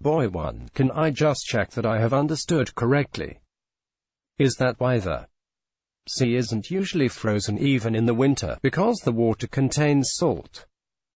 Boy 1, can I just check that I have understood correctly? Is that why the sea isn't usually frozen even in the winter, because the water contains salt?